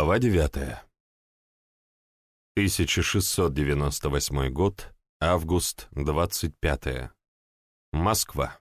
Глава 9. 1698 год, август 25. Москва.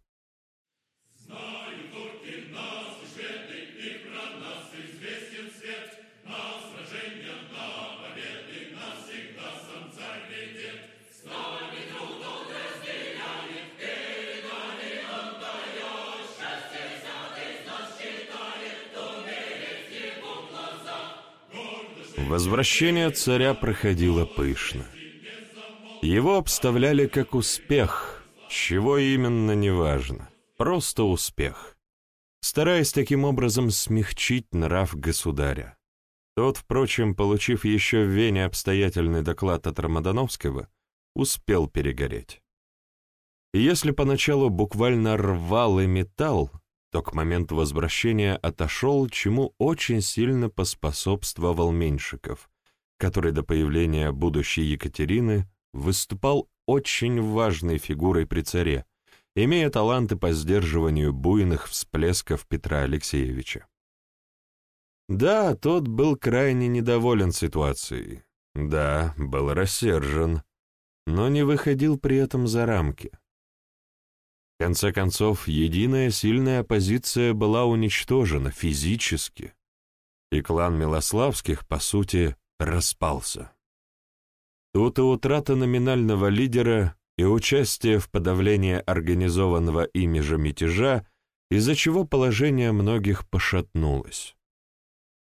Возвращение царя проходило пышно. Его обставляли как успех, чего именно неважно, просто успех, стараясь таким образом смягчить нрав государя. Тот, впрочем, получив еще в Вене обстоятельный доклад от Рамадановского, успел перегореть. И если поначалу буквально рвал и металл, то к моменту возвращения отошел, чему очень сильно поспособствовал Меньшиков, который до появления будущей Екатерины выступал очень важной фигурой при царе, имея таланты по сдерживанию буйных всплесков Петра Алексеевича. Да, тот был крайне недоволен ситуацией, да, был рассержен, но не выходил при этом за рамки. В конце концов, единая сильная оппозиция была уничтожена физически, и клан Милославских, по сути, распался. Тут и утрата номинального лидера, и участие в подавлении организованного ими же мятежа, из-за чего положение многих пошатнулось.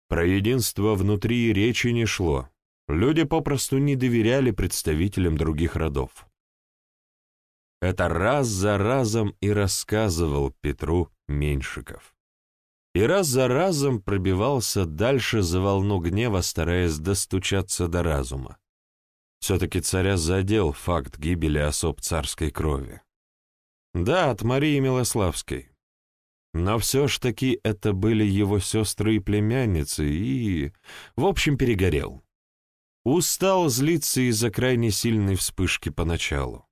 Про единство внутри речи не шло, люди попросту не доверяли представителям других родов. Это раз за разом и рассказывал Петру Меньшиков. И раз за разом пробивался дальше за волну гнева, стараясь достучаться до разума. Все-таки царя задел факт гибели особ царской крови. Да, от Марии Милославской. Но все ж таки это были его сестры и племянницы, и, в общем, перегорел. Устал злиться из-за крайне сильной вспышки поначалу.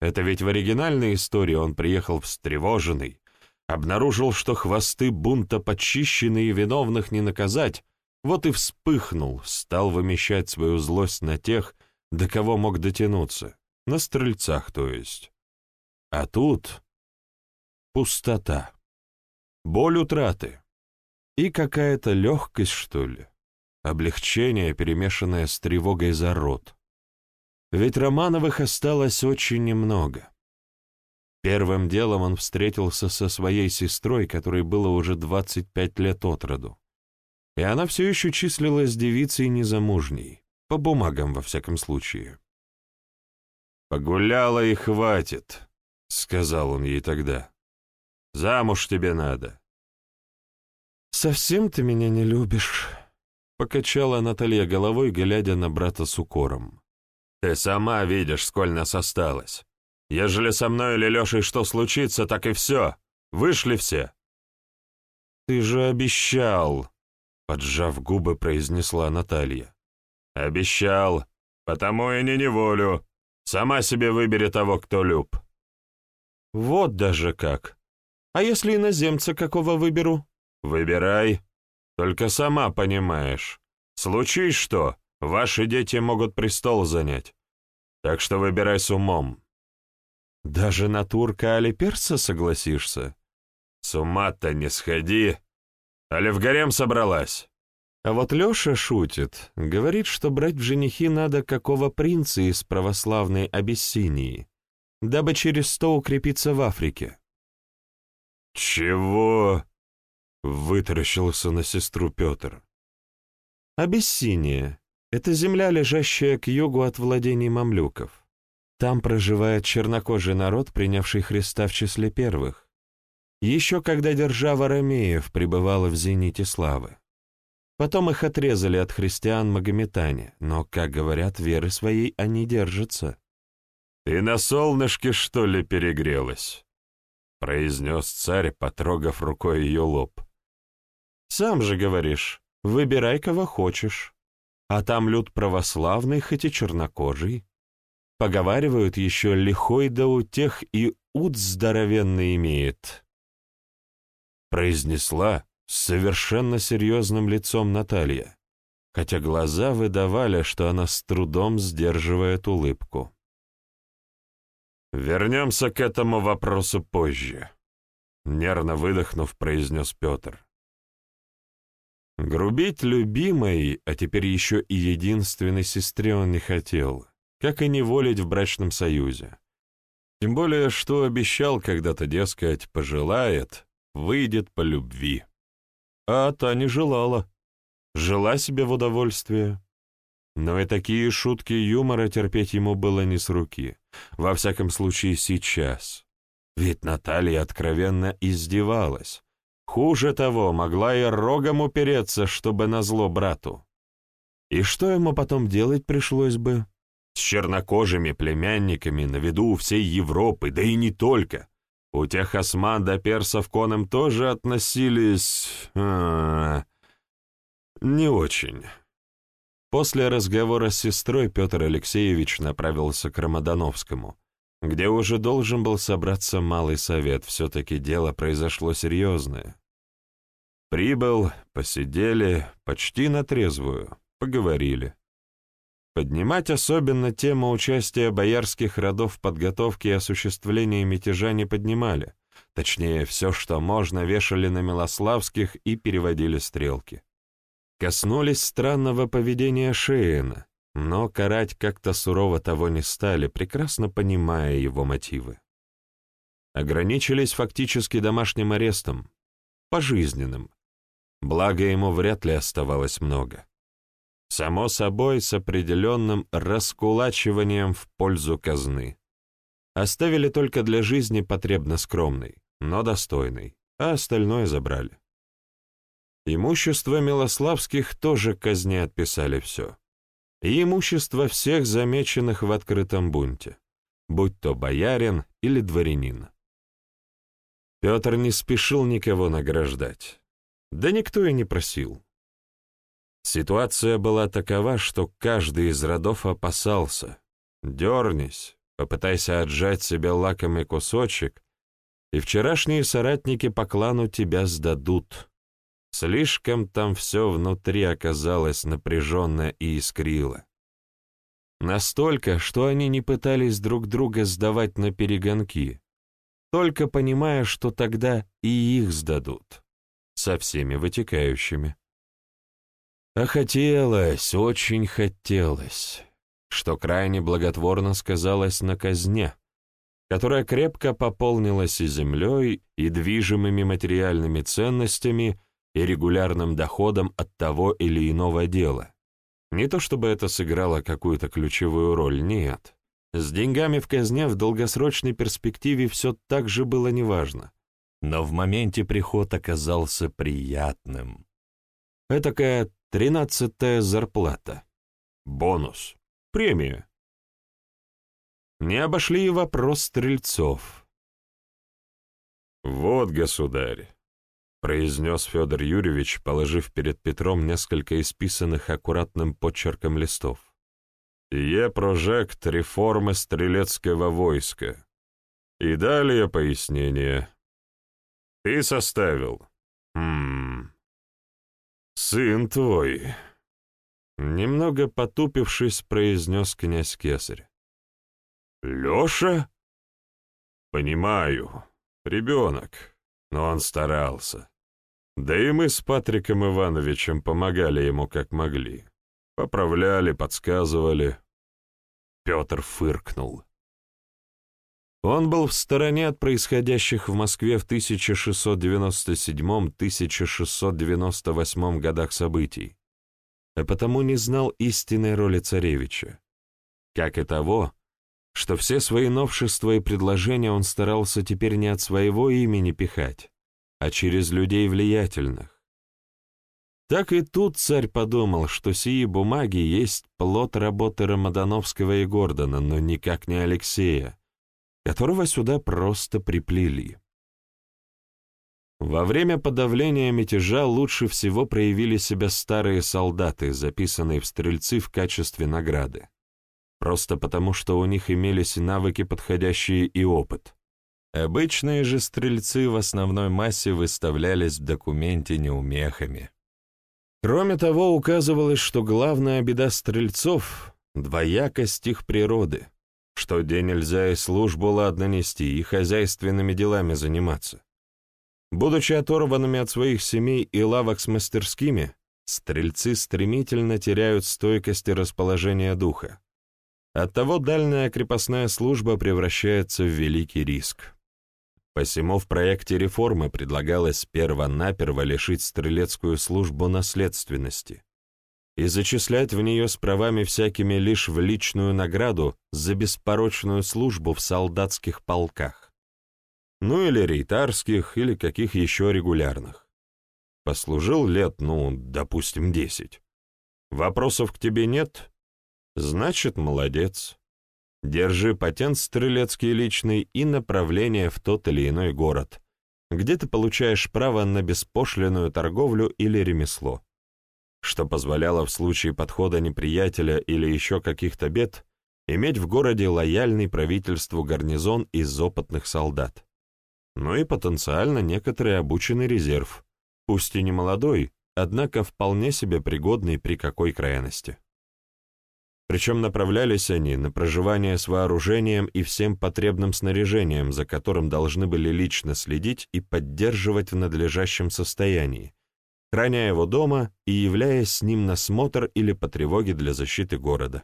Это ведь в оригинальной истории он приехал встревоженный, обнаружил, что хвосты бунта почищены и виновных не наказать, вот и вспыхнул, стал вымещать свою злость на тех, до кого мог дотянуться, на стрельцах, то есть. А тут пустота, боль утраты и какая-то легкость, что ли, облегчение, перемешанное с тревогой за род. Ведь Романовых осталось очень немного. Первым делом он встретился со своей сестрой, которой было уже 25 лет от роду. И она все еще числилась девицей незамужней, по бумагам во всяком случае. «Погуляла и хватит», — сказал он ей тогда. «Замуж тебе надо». «Совсем ты меня не любишь», — покачала Наталья головой, глядя на брата с укором. Ты сама видишь, сколь нас осталось. Ежели со мной или Лешей что случится, так и все. Вышли все. Ты же обещал, поджав губы, произнесла Наталья. Обещал, потому и не неволю. Сама себе выбери того, кто люб. Вот даже как. А если иноземца какого выберу? Выбирай. Только сама понимаешь. Случись что, Ваши дети могут престол занять. Так что выбирай с умом. Даже на турка или перса согласишься? С ума-то не сходи. Али в гарем собралась? А вот Леша шутит, говорит, что брать в женихи надо какого принца из православной Абиссинии, дабы через сто укрепиться в Африке. «Чего?» — вытаращился на сестру Петр. «Абиссиния. Это земля, лежащая к югу от владений мамлюков. Там проживает чернокожий народ, принявший Христа в числе первых. Еще когда держава Ромеев пребывала в зените славы. Потом их отрезали от христиан магометане, но, как говорят, веры своей они держатся. «Ты на солнышке, что ли, перегрелась?» — произнес царь, потрогав рукой ее лоб. «Сам же говоришь, выбирай, кого хочешь». А там люд православный, хоть и чернокожий. Поговаривают, еще лихой да у тех и ут здоровенный имеет. Произнесла с совершенно серьезным лицом Наталья. хотя глаза выдавали, что она с трудом сдерживает улыбку. «Вернемся к этому вопросу позже», — нервно выдохнув, произнес Петр. Грубить любимой, а теперь еще и единственной сестре он не хотел, как и неволить в брачном союзе. Тем более, что обещал когда-то, дескать, пожелает, выйдет по любви. А та не желала. Жила себе в удовольствие. Но и такие шутки юмора терпеть ему было не с руки. Во всяком случае, сейчас. Ведь Наталья откровенно издевалась. Хуже того, могла и рогом упереться, чтобы назло брату. И что ему потом делать пришлось бы? С чернокожими племянниками на виду у всей Европы, да и не только. У тех осман до персов конам тоже относились... А, не очень. После разговора с сестрой Петр Алексеевич направился к Рамадановскому, где уже должен был собраться малый совет, все-таки дело произошло серьезное. Прибыл, посидели, почти на трезвую, поговорили. Поднимать особенно тему участия боярских родов в подготовке и осуществлении мятежа не поднимали, точнее, все, что можно, вешали на Милославских и переводили стрелки. Коснулись странного поведения Шеина, но карать как-то сурово того не стали, прекрасно понимая его мотивы. Ограничились фактически домашним арестом, пожизненным, благо ему вряд ли оставалось много. Само собой, с определенным раскулачиванием в пользу казны. Оставили только для жизни потребно скромный, но достойный, а остальное забрали. Имущество Милославских тоже казне отписали все и имущество всех замеченных в открытом бунте, будь то боярин или дворянин. Петр не спешил никого награждать, да никто и не просил. Ситуация была такова, что каждый из родов опасался. Дернись, попытайся отжать себе лакомый кусочек, и вчерашние соратники по клану тебя сдадут. Слишком там все внутри оказалось напряженно и искрило. Настолько, что они не пытались друг друга сдавать на перегонки, только понимая, что тогда и их сдадут, со всеми вытекающими. А хотелось, очень хотелось, что крайне благотворно сказалось на казне, которая крепко пополнилась и землей, и движимыми материальными ценностями, и регулярным доходом от того или иного дела. Не то чтобы это сыграло какую-то ключевую роль, нет. С деньгами в казне в долгосрочной перспективе все так же было неважно. Но в моменте приход оказался приятным. Этакая тринадцатая зарплата. Бонус. Премия. Не обошли и вопрос стрельцов. «Вот, государь, — произнес Федор Юрьевич, положив перед Петром несколько исписанных аккуратным подчерком листов. «Е прожект реформы стрелецкого войска». И далее пояснение. «Ты составил?» «Хм... Сын твой...» Немного потупившись, произнес князь Кесарь. «Леша?» «Понимаю. Ребенок но он старался. Да и мы с Патриком Ивановичем помогали ему как могли. Поправляли, подсказывали. Петр фыркнул. Он был в стороне от происходящих в Москве в 1697-1698 годах событий, а потому не знал истинной роли царевича, как и того, что все свои новшества и предложения он старался теперь не от своего имени пихать, а через людей влиятельных. Так и тут царь подумал, что сии бумаги есть плод работы Рамадановского и Гордона, но никак не Алексея, которого сюда просто приплели. Во время подавления мятежа лучше всего проявили себя старые солдаты, записанные в стрельцы в качестве награды просто потому, что у них имелись навыки, подходящие и опыт. Обычные же стрельцы в основной массе выставлялись в документе неумехами. Кроме того, указывалось, что главная беда стрельцов — двоякость их природы, что где нельзя и службу ладно нести, и хозяйственными делами заниматься. Будучи оторванными от своих семей и лавок с мастерскими, стрельцы стремительно теряют стойкость и расположение духа. Оттого дальняя крепостная служба превращается в великий риск. Посему в проекте реформы предлагалось перво-наперво лишить стрелецкую службу наследственности и зачислять в нее с правами всякими лишь в личную награду за беспорочную службу в солдатских полках. Ну или рейтарских, или каких еще регулярных. Послужил лет, ну, допустим, десять. Вопросов к тебе нет? Значит, молодец. Держи патент стрелецкий личный и направление в тот или иной город, где ты получаешь право на беспошлиную торговлю или ремесло, что позволяло в случае подхода неприятеля или еще каких-то бед иметь в городе лояльный правительству гарнизон из опытных солдат. Ну и потенциально некоторый обученный резерв, пусть и не молодой, однако вполне себе пригодный при какой крайности. Причем направлялись они на проживание с вооружением и всем потребным снаряжением, за которым должны были лично следить и поддерживать в надлежащем состоянии, храня его дома и являясь с ним на смотр или по тревоге для защиты города.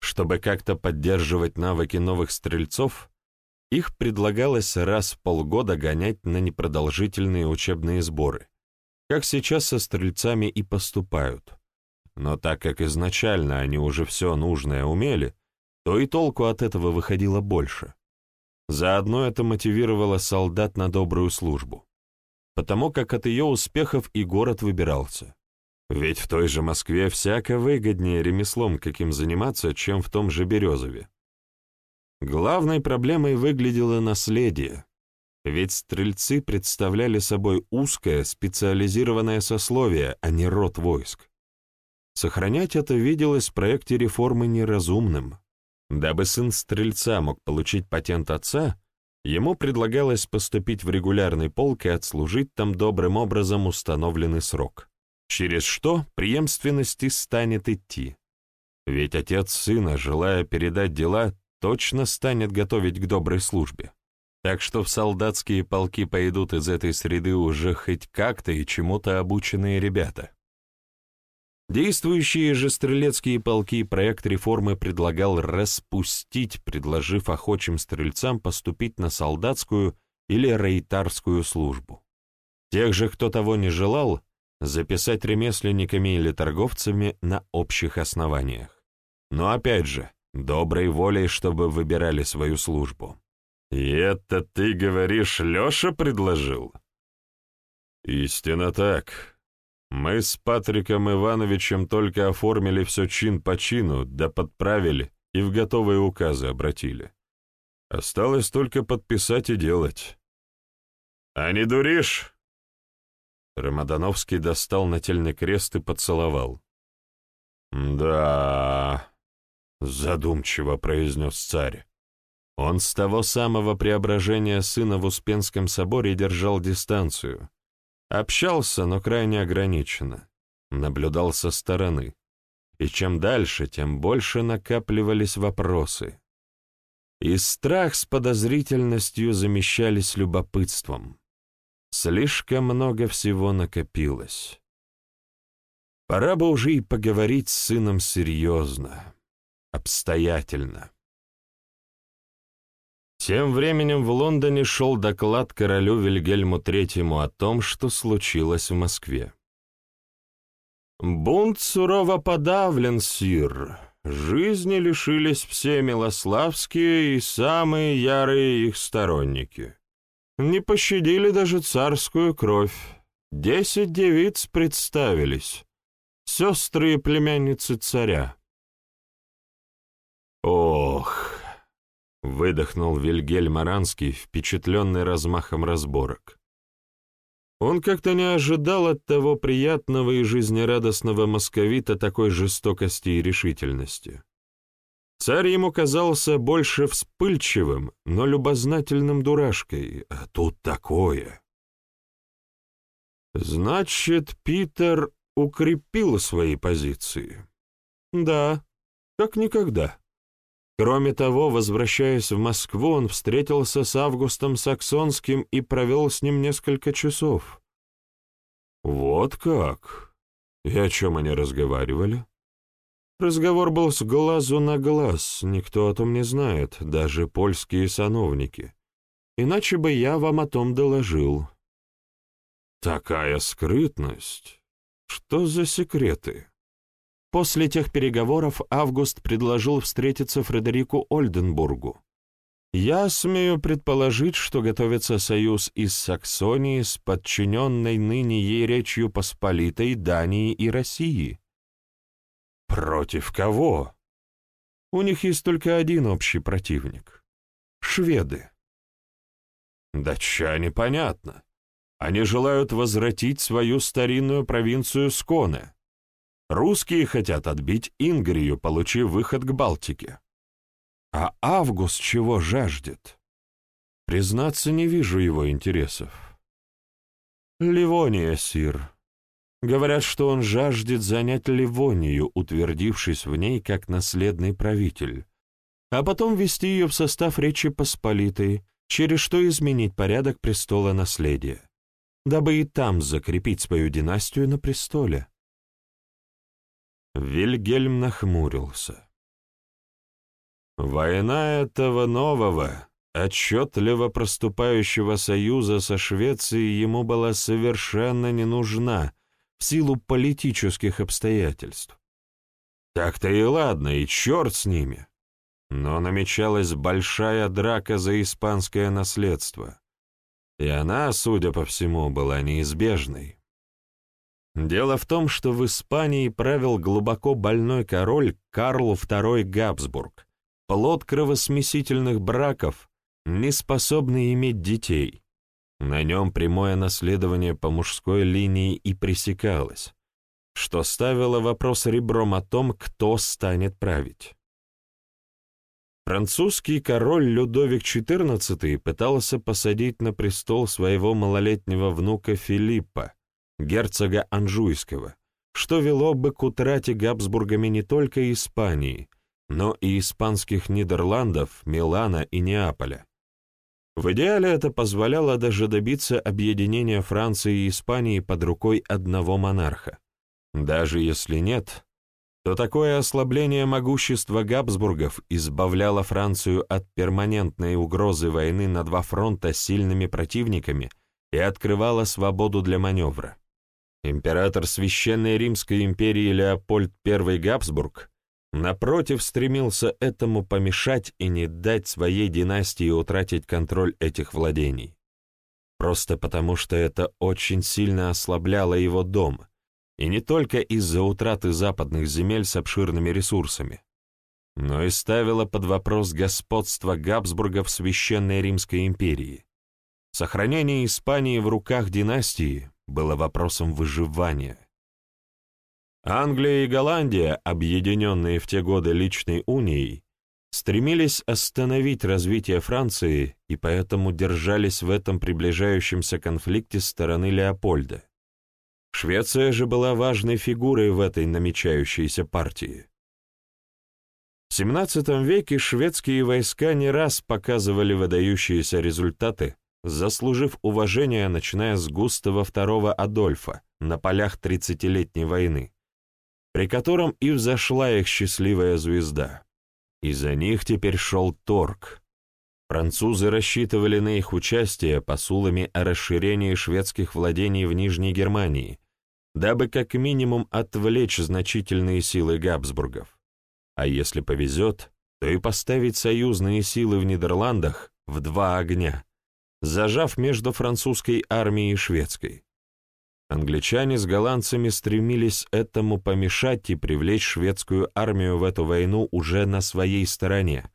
Чтобы как-то поддерживать навыки новых стрельцов, их предлагалось раз в полгода гонять на непродолжительные учебные сборы, как сейчас со стрельцами и поступают – но так как изначально они уже все нужное умели, то и толку от этого выходило больше. Заодно это мотивировало солдат на добрую службу, потому как от ее успехов и город выбирался. Ведь в той же Москве всяко выгоднее ремеслом каким заниматься, чем в том же Березове. Главной проблемой выглядело наследие, ведь стрельцы представляли собой узкое специализированное сословие, а не род войск. Сохранять это виделось в проекте реформы неразумным. Дабы сын стрельца мог получить патент отца, ему предлагалось поступить в регулярный полк и отслужить там добрым образом установленный срок, через что преемственности станет идти. Ведь отец сына, желая передать дела, точно станет готовить к доброй службе. Так что в солдатские полки пойдут из этой среды уже хоть как-то и чему-то обученные ребята. Действующие же стрелецкие полки проект реформы предлагал распустить, предложив охочим стрельцам поступить на солдатскую или рейтарскую службу. Тех же, кто того не желал, записать ремесленниками или торговцами на общих основаниях. Но опять же, доброй волей, чтобы выбирали свою службу. «И это ты говоришь, Леша предложил?» «Истинно так», мы с Патриком Ивановичем только оформили все чин по чину, да подправили и в готовые указы обратили. Осталось только подписать и делать. «А не дуришь?» Рамадановский достал нательный крест и поцеловал. «Да...» — задумчиво произнес царь. Он с того самого преображения сына в Успенском соборе держал дистанцию, Общался, но крайне ограниченно. Наблюдал со стороны. И чем дальше, тем больше накапливались вопросы. И страх с подозрительностью замещались любопытством. Слишком много всего накопилось. Пора бы уже и поговорить с сыном серьезно, обстоятельно. Тем временем в Лондоне шел доклад королю Вильгельму III о том, что случилось в Москве. «Бунт сурово подавлен, сир. Жизни лишились все милославские и самые ярые их сторонники. Не пощадили даже царскую кровь. Десять девиц представились. Сестры и племянницы царя. Выдохнул Вильгельм Аранский, впечатленный размахом разборок. Он как-то не ожидал от того приятного и жизнерадостного московита такой жестокости и решительности. Царь ему казался больше вспыльчивым, но любознательным дурашкой, а тут такое. «Значит, Питер укрепил свои позиции. Да, как никогда. Кроме того, возвращаясь в Москву, он встретился с Августом Саксонским и провел с ним несколько часов. Вот как? И о чем они разговаривали? Разговор был с глазу на глаз, никто о том не знает, даже польские сановники. Иначе бы я вам о том доложил. Такая скрытность. Что за секреты? После тех переговоров Август предложил встретиться Фредерику Ольденбургу. Я смею предположить, что готовится союз из Саксонии с подчиненной ныне ей Речью Посполитой Дании и России. Против кого? У них есть только один общий противник — шведы. Датчане понятно. Они желают возвратить свою старинную провинцию Сконе. Русские хотят отбить Ингрию, получив выход к Балтике. А Август чего жаждет? Признаться, не вижу его интересов. Ливония, сир. Говорят, что он жаждет занять Ливонию, утвердившись в ней как наследный правитель, а потом ввести ее в состав Речи Посполитой, через что изменить порядок престола наследия дабы и там закрепить свою династию на престоле. Вильгельм нахмурился. Война этого нового, отчетливо проступающего союза со Швецией ему была совершенно не нужна в силу политических обстоятельств. Так-то и ладно, и черт с ними. Но намечалась большая драка за испанское наследство и она, судя по всему, была неизбежной. Дело в том, что в Испании правил глубоко больной король Карл II Габсбург, плод кровосмесительных браков, не способный иметь детей. На нем прямое наследование по мужской линии и пресекалось, что ставило вопрос ребром о том, кто станет править. Французский король Людовик XIV пытался посадить на престол своего малолетнего внука Филиппа, герцога Анжуйского, что вело бы к утрате Габсбургами не только Испании, но и испанских Нидерландов, Милана и Неаполя. В идеале это позволяло даже добиться объединения Франции и Испании под рукой одного монарха. Даже если нет, то такое ослабление могущества Габсбургов избавляло Францию от перманентной угрозы войны на два фронта сильными противниками и открывало свободу для маневра. Император Священной Римской империи Леопольд I Габсбург напротив стремился этому помешать и не дать своей династии утратить контроль этих владений. Просто потому, что это очень сильно ослабляло его дом – и не только из-за утраты западных земель с обширными ресурсами, но и ставила под вопрос господство Габсбурга в Священной Римской империи. Сохранение Испании в руках династии было вопросом выживания. Англия и Голландия, объединенные в те годы личной унией, стремились остановить развитие Франции и поэтому держались в этом приближающемся конфликте стороны Леопольда. Швеция же была важной фигурой в этой намечающейся партии. В XVII веке шведские войска не раз показывали выдающиеся результаты, заслужив уважение, начиная с Густава II Адольфа на полях Тридцатилетней войны, при котором и взошла их счастливая звезда. И за них теперь шел торг. Французы рассчитывали на их участие посулами о расширении шведских владений в Нижней Германии, дабы как минимум отвлечь значительные силы Габсбургов. А если повезет, то и поставить союзные силы в Нидерландах в два огня, зажав между французской армией и шведской. Англичане с голландцами стремились этому помешать и привлечь шведскую армию в эту войну уже на своей стороне,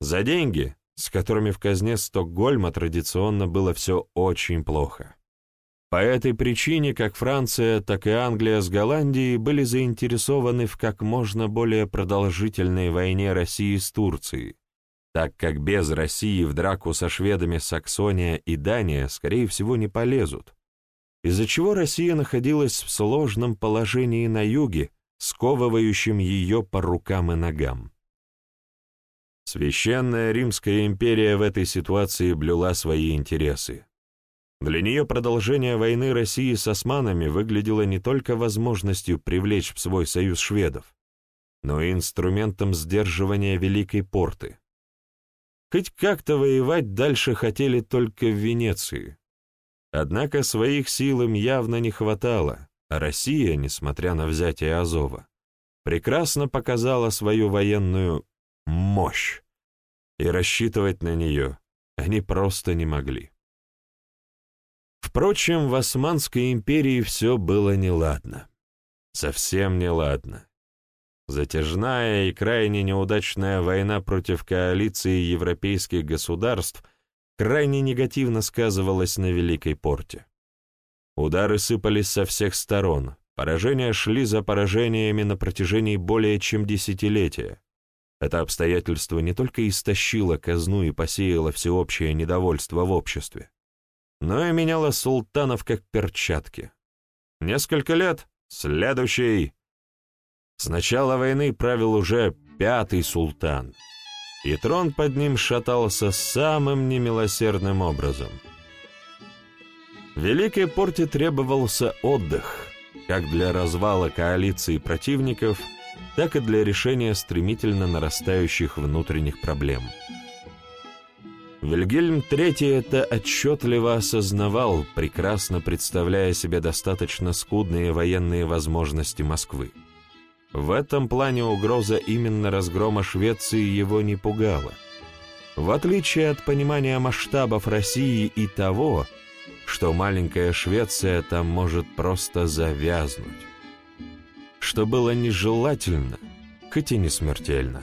за деньги, с которыми в казне Стокгольма традиционно было все очень плохо. По этой причине как Франция, так и Англия с Голландией были заинтересованы в как можно более продолжительной войне России с Турцией, так как без России в драку со шведами Саксония и Дания, скорее всего, не полезут. из-за чего Россия находилась в сложном положении на юге, сковывающем ее по рукам и ногам. Священная Римская империя в этой ситуации блюла свои интересы. Для нее продолжение войны России с османами выглядело не только возможностью привлечь в свой союз шведов, но и инструментом сдерживания Великой Порты. Хоть как-то воевать дальше хотели только в Венеции. Однако своих сил им явно не хватало, а Россия, несмотря на взятие Азова, прекрасно показала свою военную мощь, и рассчитывать на нее они просто не могли. Впрочем, в Османской империи все было неладно. Совсем неладно. Затяжная и крайне неудачная война против коалиции европейских государств крайне негативно сказывалась на Великой Порте. Удары сыпались со всех сторон, поражения шли за поражениями на протяжении более чем десятилетия. Это обстоятельство не только истощило казну и посеяло всеобщее недовольство в обществе, но и меняло султанов как перчатки. Несколько лет — следующий. С начала войны правил уже пятый султан, и трон под ним шатался самым немилосердным образом. Великой порте требовался отдых, как для развала коалиции противников, так и для решения стремительно нарастающих внутренних проблем. Вильгельм III это отчетливо осознавал, прекрасно представляя себе достаточно скудные военные возможности Москвы. В этом плане угроза именно разгрома Швеции его не пугала. В отличие от понимания масштабов России и того, что маленькая Швеция там может просто завязнуть. Что было нежелательно, хоть и не смертельно.